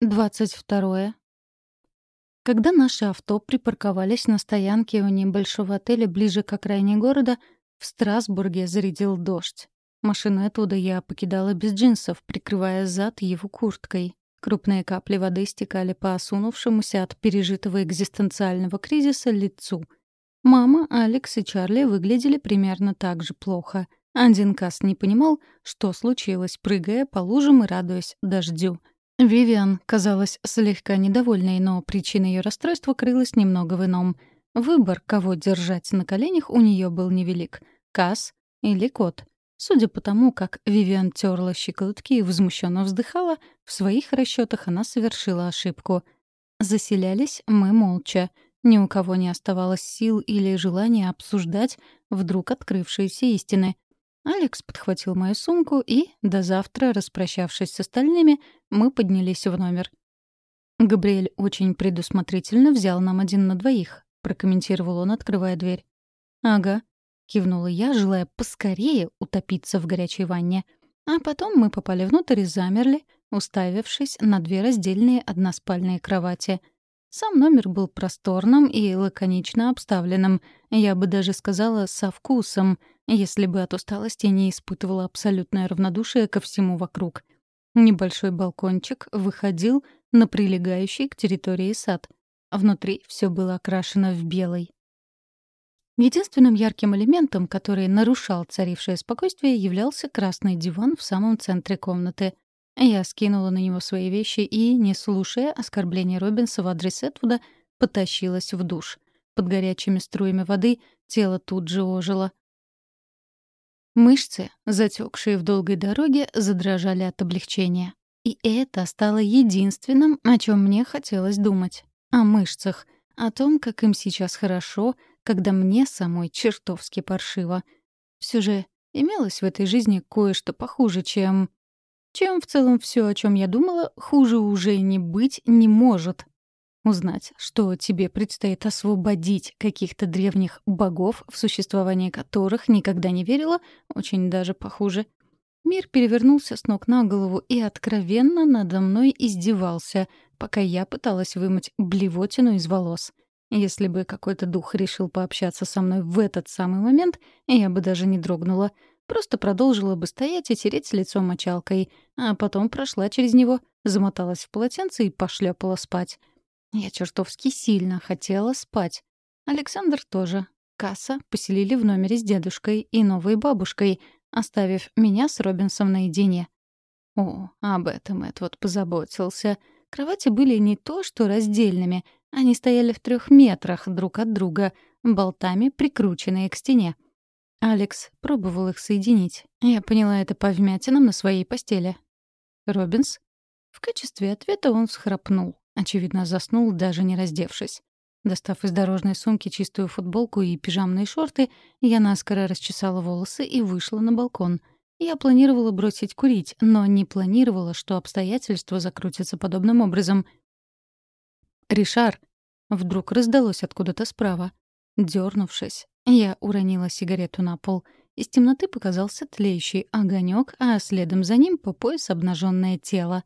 22. Когда наши авто припарковались на стоянке у небольшого отеля ближе к окраине города, в Страсбурге зарядил дождь. Машину оттуда я покидала без джинсов, прикрывая зад его курткой. Крупные капли воды стекали по осунувшемуся от пережитого экзистенциального кризиса лицу. Мама, Алекс и Чарли выглядели примерно так же плохо. Один Касс не понимал, что случилось, прыгая по лужам и радуясь дождю. Вивиан казалась слегка недовольной, но причина ее расстройства крылась немного в ином. Выбор, кого держать на коленях, у нее был невелик — Касс или кот. Судя по тому, как Вивиан терла щиколотки и возмущенно вздыхала, в своих расчетах она совершила ошибку. Заселялись мы молча. Ни у кого не оставалось сил или желания обсуждать вдруг открывшиеся истины. Алекс подхватил мою сумку, и, до завтра, распрощавшись с остальными, мы поднялись в номер. «Габриэль очень предусмотрительно взял нам один на двоих», — прокомментировал он, открывая дверь. «Ага», кивнула я, желая поскорее утопиться в горячей ванне. А потом мы попали внутрь и замерли, уставившись на две раздельные односпальные кровати. Сам номер был просторным и лаконично обставленным, я бы даже сказала, со вкусом, если бы от усталости не испытывала абсолютное равнодушие ко всему вокруг. Небольшой балкончик выходил на прилегающий к территории сад. Внутри все было окрашено в белый. Единственным ярким элементом, который нарушал царившее спокойствие, являлся красный диван в самом центре комнаты. Я скинула на него свои вещи и, не слушая оскорбления Робинса в адрес Этвуда, потащилась в душ. Под горячими струями воды тело тут же ожило. Мышцы, затекшие в долгой дороге, задрожали от облегчения. И это стало единственным, о чем мне хотелось думать. О мышцах, о том, как им сейчас хорошо — когда мне самой чертовски паршиво. Все же имелось в этой жизни кое-что похуже, чем... Чем в целом все, о чем я думала, хуже уже не быть не может. Узнать, что тебе предстоит освободить каких-то древних богов, в существование которых никогда не верила, очень даже похуже. Мир перевернулся с ног на голову и откровенно надо мной издевался, пока я пыталась вымыть блевотину из волос. Если бы какой-то дух решил пообщаться со мной в этот самый момент, я бы даже не дрогнула. Просто продолжила бы стоять и тереть лицо мочалкой, а потом прошла через него, замоталась в полотенце и пошлепала спать. Я чертовски сильно хотела спать. Александр тоже. Касса поселили в номере с дедушкой и новой бабушкой, оставив меня с Робинсом наедине. О, об этом Эдвард позаботился. Кровати были не то что раздельными — они стояли в трех метрах друг от друга, болтами прикрученные к стене. Алекс пробовал их соединить. Я поняла это по вмятинам на своей постели. Робинс? В качестве ответа он всхрапнул. Очевидно, заснул, даже не раздевшись. Достав из дорожной сумки чистую футболку и пижамные шорты, я наскоро расчесала волосы и вышла на балкон. Я планировала бросить курить, но не планировала, что обстоятельства закрутятся подобным образом — «Ришар!» Вдруг раздалось откуда-то справа. Дернувшись, я уронила сигарету на пол. Из темноты показался тлеющий огонек, а следом за ним по пояс обнаженное тело.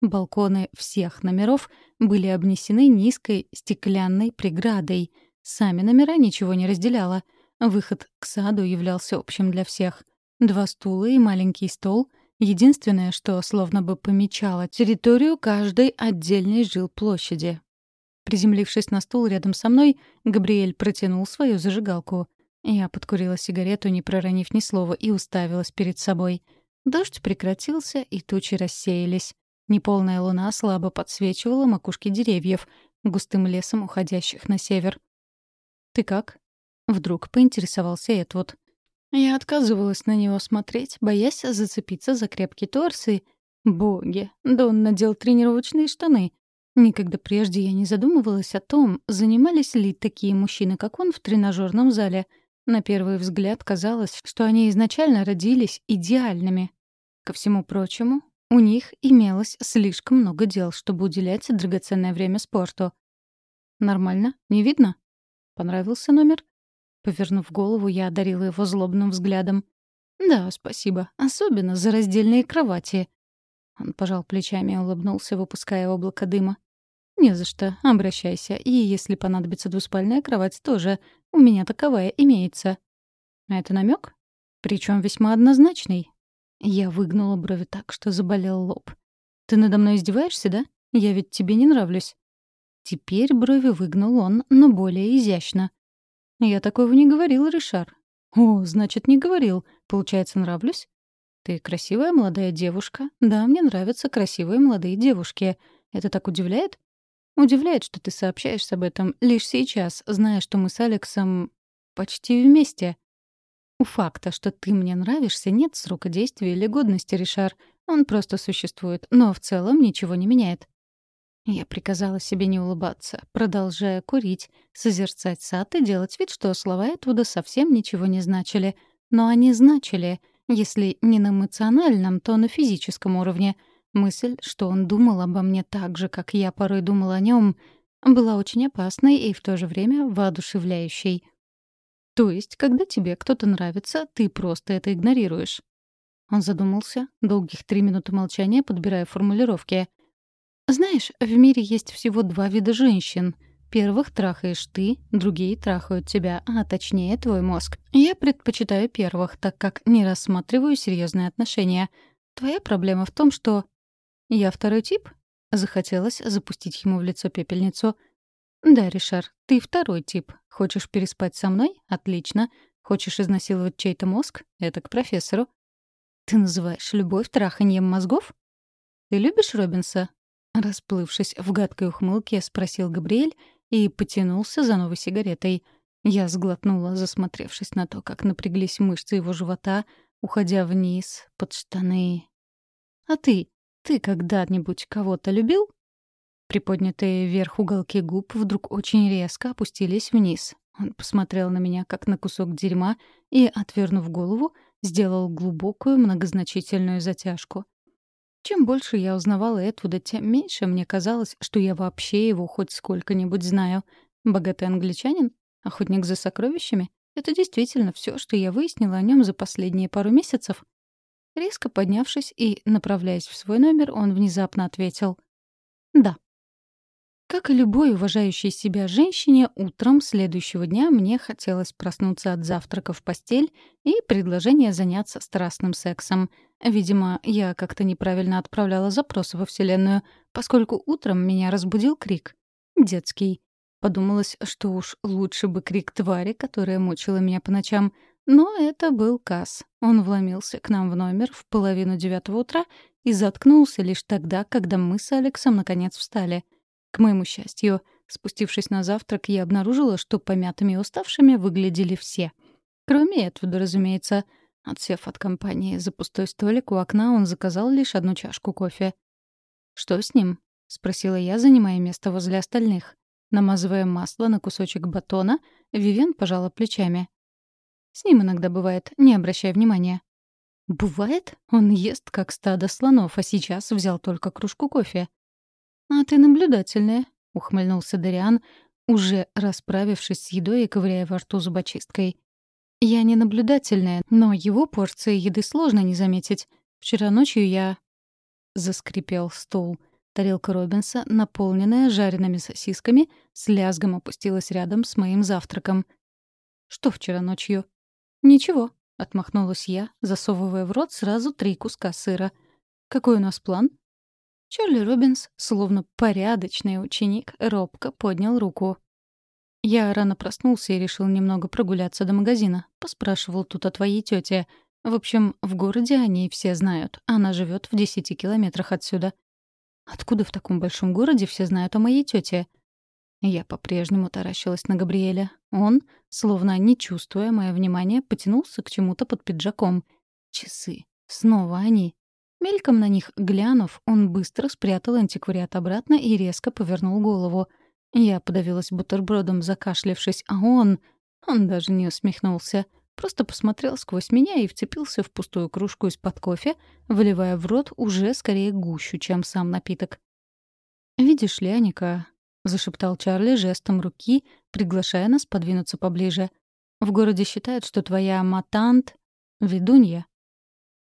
Балконы всех номеров были обнесены низкой стеклянной преградой. Сами номера ничего не разделяло. Выход к саду являлся общим для всех. Два стула и маленький стол — единственное, что словно бы помечало территорию каждой отдельной жилплощади. Приземлившись на стул рядом со мной, Габриэль протянул свою зажигалку. Я подкурила сигарету, не проронив ни слова, и уставилась перед собой. Дождь прекратился, и тучи рассеялись. Неполная луна слабо подсвечивала макушки деревьев, густым лесом уходящих на север. «Ты как?» — вдруг поинтересовался Эдвуд. Я отказывалась на него смотреть, боясь зацепиться за крепкий торс и... Боги, да он надел тренировочные штаны. Никогда прежде я не задумывалась о том, занимались ли такие мужчины, как он, в тренажерном зале. На первый взгляд казалось, что они изначально родились идеальными. Ко всему прочему, у них имелось слишком много дел, чтобы уделять драгоценное время спорту. «Нормально? Не видно?» «Понравился номер?» Повернув голову, я одарила его злобным взглядом. «Да, спасибо. Особенно за раздельные кровати». Он пожал плечами и улыбнулся, выпуская облако дыма. «Не за что. Обращайся. И если понадобится двуспальная кровать, тоже. У меня таковая имеется». «Это намек? Причем весьма однозначный». Я выгнула брови так, что заболел лоб. «Ты надо мной издеваешься, да? Я ведь тебе не нравлюсь». Теперь брови выгнул он, но более изящно. «Я такого не говорил, Ришар». «О, значит, не говорил. Получается, нравлюсь?» «Ты красивая молодая девушка. Да, мне нравятся красивые молодые девушки. Это так удивляет?» «Удивляет, что ты сообщаешь об этом лишь сейчас, зная, что мы с Алексом почти вместе». «У факта, что ты мне нравишься, нет срока действия или годности, Ришар. Он просто существует, но в целом ничего не меняет». Я приказала себе не улыбаться, продолжая курить, созерцать сад и делать вид, что слова Этвуда совсем ничего не значили. Но они значили, если не на эмоциональном, то на физическом уровне. Мысль, что он думал обо мне так же, как я порой думала о нем, была очень опасной и в то же время воодушевляющей. То есть, когда тебе кто-то нравится, ты просто это игнорируешь. Он задумался, долгих три минуты молчания, подбирая формулировки. Знаешь, в мире есть всего два вида женщин. Первых трахаешь ты, другие трахают тебя, а точнее твой мозг. Я предпочитаю первых, так как не рассматриваю серьезные отношения. Твоя проблема в том, что... Я второй тип? Захотелось запустить ему в лицо пепельницу. Да, Ришар, ты второй тип. Хочешь переспать со мной? Отлично. Хочешь изнасиловать чей-то мозг? Это к профессору. Ты называешь любовь траханьем мозгов? Ты любишь Робинса? Расплывшись в гадкой ухмылке, спросил Габриэль и потянулся за новой сигаретой. Я сглотнула, засмотревшись на то, как напряглись мышцы его живота, уходя вниз, под штаны. «А ты? Ты когда-нибудь кого-то любил?» Приподнятые вверх уголки губ вдруг очень резко опустились вниз. Он посмотрел на меня, как на кусок дерьма, и, отвернув голову, сделал глубокую многозначительную затяжку. Чем больше я узнавала Этвуда, тем меньше мне казалось, что я вообще его хоть сколько-нибудь знаю. Богатый англичанин? Охотник за сокровищами? Это действительно все, что я выяснила о нем за последние пару месяцев. Резко поднявшись и направляясь в свой номер, он внезапно ответил «Да». Как и любой уважающей себя женщине, утром следующего дня мне хотелось проснуться от завтрака в постель и предложения заняться страстным сексом. Видимо, я как-то неправильно отправляла запрос во Вселенную, поскольку утром меня разбудил крик. Детский. Подумалось, что уж лучше бы крик твари, которая мучила меня по ночам. Но это был Касс. Он вломился к нам в номер в половину девятого утра и заткнулся лишь тогда, когда мы с Алексом наконец встали — к моему счастью, спустившись на завтрак, я обнаружила, что помятыми и уставшими выглядели все. Кроме этого, разумеется. Отсев от компании за пустой столик у окна, он заказал лишь одну чашку кофе. «Что с ним?» — спросила я, занимая место возле остальных. Намазывая масло на кусочек батона, Вивен пожала плечами. «С ним иногда бывает, не обращай внимания». «Бывает? Он ест, как стадо слонов, а сейчас взял только кружку кофе. «А ты наблюдательная», — ухмыльнулся Дариан, уже расправившись с едой и ковыряя во рту зубочисткой. «Я не наблюдательная, но его порции еды сложно не заметить. Вчера ночью я...» Заскрипел стол. Тарелка Робинса, наполненная жареными сосисками, с лязгом опустилась рядом с моим завтраком. «Что вчера ночью?» «Ничего», — отмахнулась я, засовывая в рот сразу три куска сыра. «Какой у нас план?» Чарли Робинс, словно порядочный ученик, робко поднял руку. «Я рано проснулся и решил немного прогуляться до магазина. Поспрашивал тут о твоей тете. В общем, в городе они все знают. Она живет в десяти километрах отсюда». «Откуда в таком большом городе все знают о моей тете?» Я по-прежнему таращилась на Габриэля. Он, словно не чувствуя мое внимание, потянулся к чему-то под пиджаком. Часы. Снова они. Мельком на них глянув, он быстро спрятал антиквариат обратно и резко повернул голову. Я подавилась бутербродом, закашлявшись, а он... Он даже не усмехнулся. Просто посмотрел сквозь меня и вцепился в пустую кружку из-под кофе, выливая в рот уже скорее гущу, чем сам напиток. «Видишь ли, Аника», — зашептал Чарли жестом руки, приглашая нас подвинуться поближе. «В городе считают, что твоя матант — ведунья».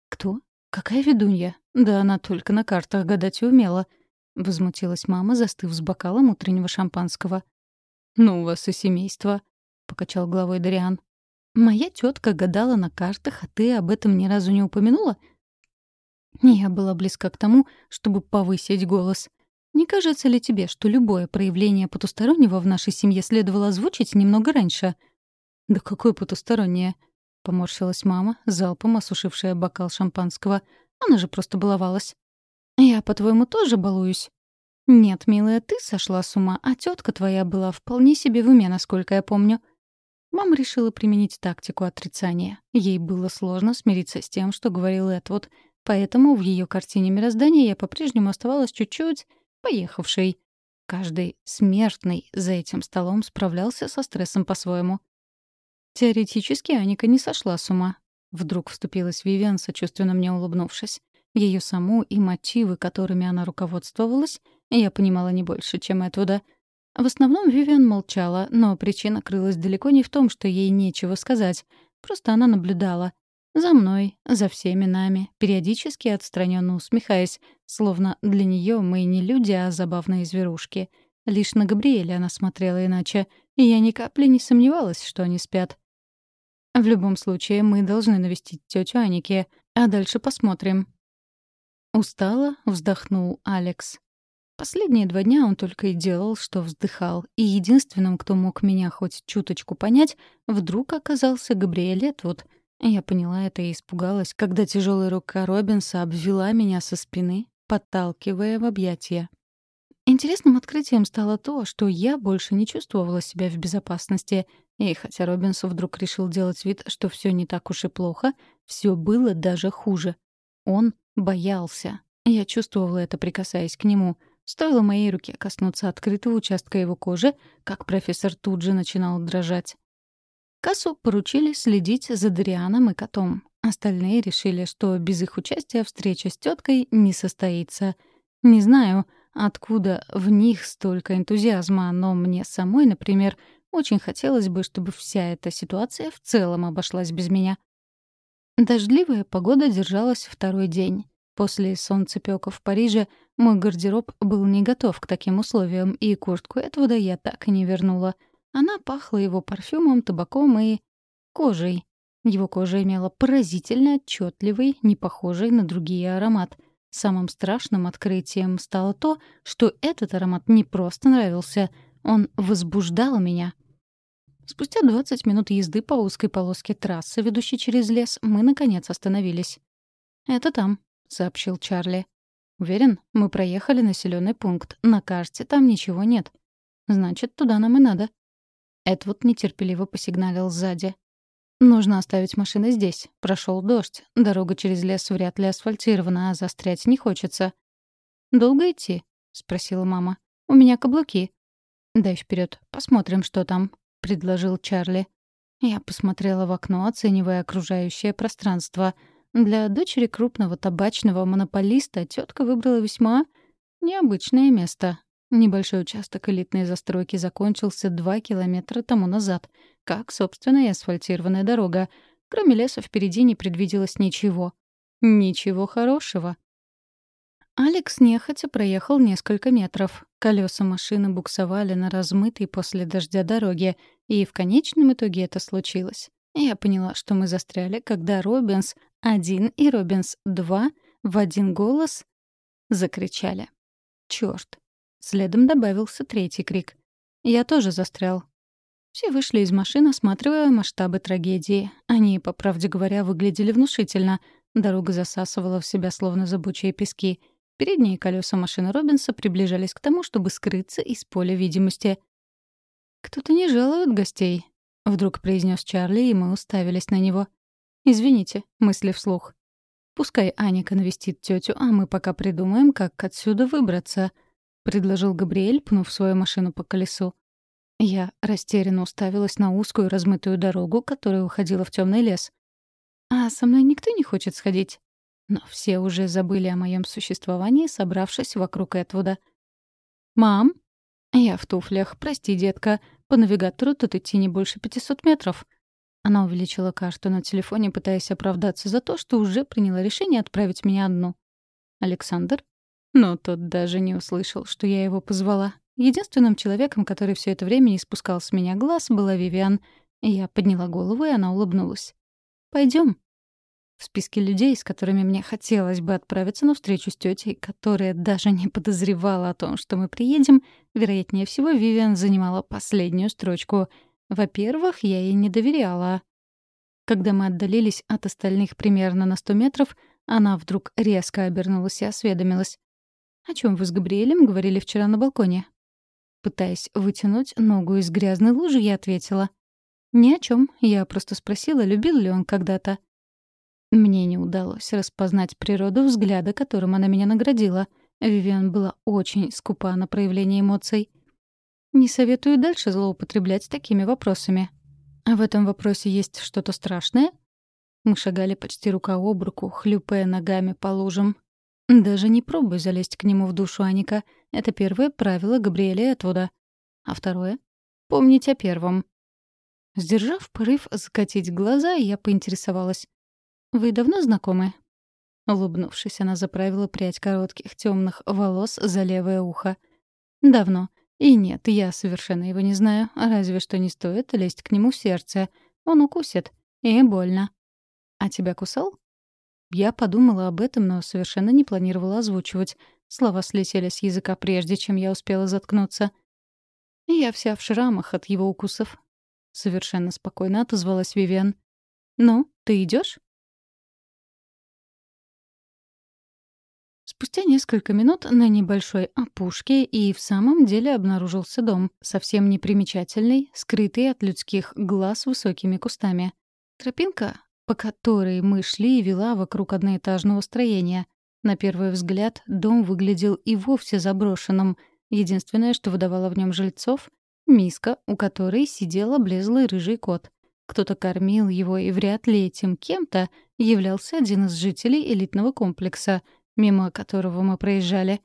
«Кто?» «Какая ведунья? Да она только на картах гадать и умела. Возмутилась мама, застыв с бокалом утреннего шампанского. «Ну, у вас и семейство», — покачал головой Дариан. «Моя тетка гадала на картах, а ты об этом ни разу не упомянула?» Я была близка к тому, чтобы повысить голос. Не кажется ли тебе, что любое проявление потустороннего в нашей семье следовало озвучить немного раньше? «Да какое потустороннее?» — поморщилась мама, залпом осушившая бокал шампанского. Она же просто баловалась. «Я, по-твоему, тоже балуюсь?» «Нет, милая, ты сошла с ума, а тетка твоя была вполне себе в уме, насколько я помню». Мама решила применить тактику отрицания. Ей было сложно смириться с тем, что говорил Эдвуд, поэтому в ее картине мироздания я по-прежнему оставалась чуть-чуть поехавшей. Каждый смертный за этим столом справлялся со стрессом по-своему. Теоретически Аника не сошла с ума. Вдруг вступилась Вивиан, сочувственно мне улыбнувшись. Ее саму и мотивы, которыми она руководствовалась, я понимала не больше, чем Этвуда. В основном Вивиан молчала, но причина крылась далеко не в том, что ей нечего сказать. Просто она наблюдала. За мной, за всеми нами, периодически отстраненно усмехаясь, словно для нее мы не люди, а забавные зверушки. Лишь на Габриэля она смотрела иначе, и я ни капли не сомневалась, что они спят. В любом случае, мы должны навестить тетю Аники, а дальше посмотрим. Устало вздохнул Алекс. Последние два дня он только и делал, что вздыхал, и единственным, кто мог меня хоть чуточку понять, вдруг оказался Габриэль Этвуд. Я поняла это и испугалась, когда тяжелая рука Робинса обвела меня со спины, подталкивая в объятия. Интересным открытием стало то, что я больше не чувствовала себя в безопасности, и хотя Робинс вдруг решил делать вид, что все не так уж и плохо, все было даже хуже. Он боялся. Я чувствовала это, прикасаясь к нему. Стоило моей руке коснуться открытого участка его кожи, как профессор тут же начинал дрожать. Кассу поручили следить за Дарианом и котом. Остальные решили, что без их участия встреча с теткой не состоится. Не знаю, откуда в них столько энтузиазма, но мне самой, например, очень хотелось бы, чтобы вся эта ситуация в целом обошлась без меня. Дождливая погода держалась второй день. После солнцепёка в Париже мой гардероб был не готов к таким условиям, и куртку Эдвуда я так и не вернула. Она пахла его парфюмом, табаком и... кожей. Его кожа имела поразительно отчетливый, не похожий на другие аромат. Самым страшным открытием стало то, что этот аромат не просто нравился, он возбуждал меня — Спустя 20 минут езды по узкой полоске трассы, ведущей через лес, мы, наконец, остановились. «Это там», — сообщил Чарли. «Уверен, мы проехали населенный пункт. На карте там ничего нет. Значит, туда нам и надо». Эдвуд нетерпеливо посигналил сзади. «Нужно оставить машины здесь. Прошел дождь. Дорога через лес вряд ли асфальтирована, а застрять не хочется». «Долго идти?» — спросила мама. «У меня каблуки». «Дай вперед, посмотрим, что там», — предложил Чарли. Я посмотрела в окно, оценивая окружающее пространство. Для дочери крупного табачного монополиста тетка выбрала весьма необычное место. Небольшой участок элитной застройки закончился два километра тому назад, как, собственно, и асфальтированная дорога. Кроме леса впереди не предвиделось ничего. Ничего хорошего. Алекс нехотя проехал несколько метров. Колеса машины буксовали на размытой после дождя дороге, и в конечном итоге это случилось. Я поняла, что мы застряли, когда Робинс один и Робинс два в один голос закричали. Чёрт! Следом добавился третий крик. Я тоже застрял. Все вышли из машин, осматривая масштабы трагедии. Они, по правде говоря, выглядели внушительно. Дорога засасывала в себя словно зыбучие пески — Передние колеса машины Робинса приближались к тому, чтобы скрыться из поля видимости. «Кто-то не жалует гостей», — вдруг произнес Чарли, и мы уставились на него. «Извините», — мысли вслух. «Пускай Аника навестит тетю, а мы пока придумаем, как отсюда выбраться», — предложил Габриэль, пнув свою машину по колесу. Я растерянно уставилась на узкую размытую дорогу, которая уходила в темный лес. «А со мной никто не хочет сходить?» Но все уже забыли о моем существовании, собравшись вокруг Этвуда. «Мам?» «Я в туфлях. Прости, детка. По навигатору тут идти не больше 500 метров». Она увеличила карту на телефоне, пытаясь оправдаться за то, что уже приняла решение отправить меня одну. Александр? Но тот даже не услышал, что я его позвала. Единственным человеком, который все это время не спускал с меня глаз, была Вивиан. Я подняла голову, и она улыбнулась. Пойдем. В списке людей, с которыми мне хотелось бы отправиться на встречу с тетей, которая даже не подозревала о том, что мы приедем, вероятнее всего, Вивиан занимала последнюю строчку. Во-первых, я ей не доверяла. Когда мы отдалились от остальных примерно на сто метров, она вдруг резко обернулась и осведомилась. «О чем вы с Габриэлем говорили вчера на балконе?» Пытаясь вытянуть ногу из грязной лужи, я ответила. «Ни о чем. Я просто спросила, любил ли он когда-то». Мне не удалось распознать природу взгляда, которым она меня наградила. Вивиан была очень скупа на проявление эмоций. Не советую дальше злоупотреблять такими вопросами. А в этом вопросе есть что-то страшное? Мы шагали почти рука об руку, хлюпая ногами по лужам. Даже не пробуй залезть к нему в душу, Аника. Это первое правило Габриэля Этвуда. А второе — помнить о первом. Сдержав порыв закатить глаза, я поинтересовалась. «Вы давно знакомы?» Улыбнувшись, она заправила прядь коротких темных волос за левое ухо. «Давно. И нет, я совершенно его не знаю, разве что не стоит лезть к нему в сердце. Он укусит. И больно. А тебя кусал?» Я подумала об этом, но совершенно не планировала озвучивать. Слова слетели с языка прежде, чем я успела заткнуться. Я вся в шрамах от его укусов. Совершенно спокойно отозвалась Вивиан. «Ну, ты идешь? Спустя несколько минут на небольшой опушке и в самом деле обнаружился дом, совсем непримечательный, скрытый от людских глаз высокими кустами. Тропинка, по которой мы шли, вела вокруг одноэтажного строения. На первый взгляд дом выглядел и вовсе заброшенным. Единственное, что выдавало в нем жильцов — миска, у которой сидел облезлый рыжий кот. Кто-то кормил его, и вряд ли этим кем-то являлся один из жителей элитного комплекса — мимо которого мы проезжали.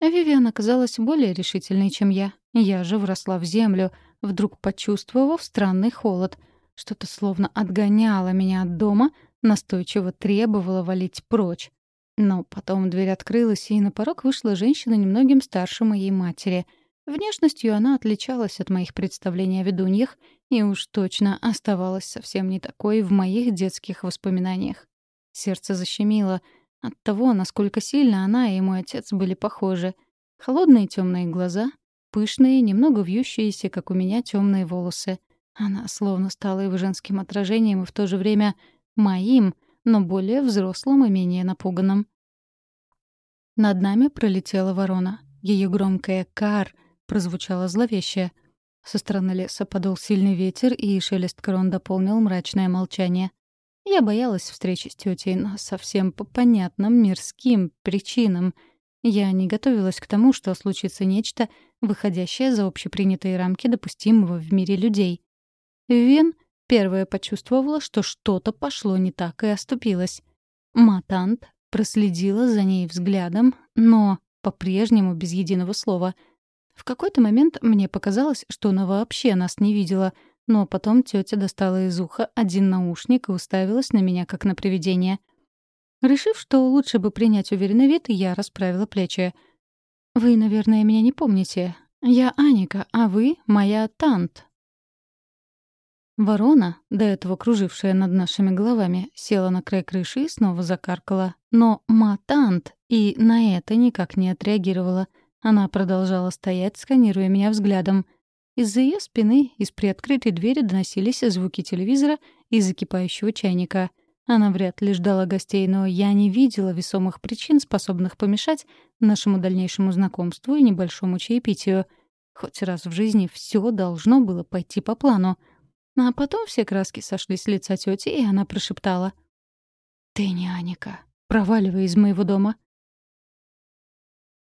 Вивиан оказалась более решительной, чем я. Я же вросла в землю, вдруг почувствовав странный холод. Что-то словно отгоняло меня от дома, настойчиво требовало валить прочь. Но потом дверь открылась, и на порог вышла женщина немногим старше моей матери. Внешностью она отличалась от моих представлений о ведуньях и уж точно оставалась совсем не такой в моих детских воспоминаниях. Сердце защемило — от того, насколько сильно она и мой отец были похожи. Холодные темные глаза, пышные, немного вьющиеся, как у меня, темные волосы. Она словно стала его женским отражением и в то же время моим, но более взрослым и менее напуганным. Над нами пролетела ворона. Ее громкое «кар» прозвучало зловеще. Со стороны леса подул сильный ветер, и шелест крон дополнил мрачное молчание. Я боялась встречи с тетей, но совсем по понятным мирским причинам. Я не готовилась к тому, что случится нечто, выходящее за общепринятые рамки допустимого в мире людей. Вен первая почувствовала, что что-то пошло не так и оступилась. Матант проследила за ней взглядом, но по-прежнему без единого слова. В какой-то момент мне показалось, что она вообще нас не видела — но потом тетя достала из уха один наушник и уставилась на меня, как на привидение. Решив, что лучше бы принять уверенный вид, я расправила плечи. «Вы, наверное, меня не помните. Я Аника, а вы — моя Тант». Ворона, до этого кружившая над нашими головами, села на край крыши и снова закаркала. Но Матант и на это никак не отреагировала. Она продолжала стоять, сканируя меня взглядом — из-за ее спины из приоткрытой двери доносились звуки телевизора и закипающего чайника. Она вряд ли ждала гостей, но я не видела весомых причин, способных помешать нашему дальнейшему знакомству и небольшому чаепитию. Хоть раз в жизни все должно было пойти по плану. А потом все краски сошли с лица тети, и она прошептала. «Ты не Аника. Проваливай из моего дома».